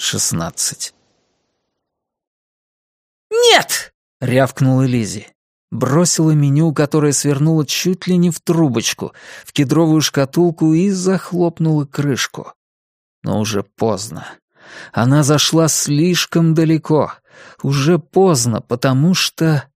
шестнадцать. «Нет!» — рявкнула Лизи. Бросила меню, которое свернула чуть ли не в трубочку, в кедровую шкатулку и захлопнула крышку. Но уже поздно. Она зашла слишком далеко. Уже поздно, потому что...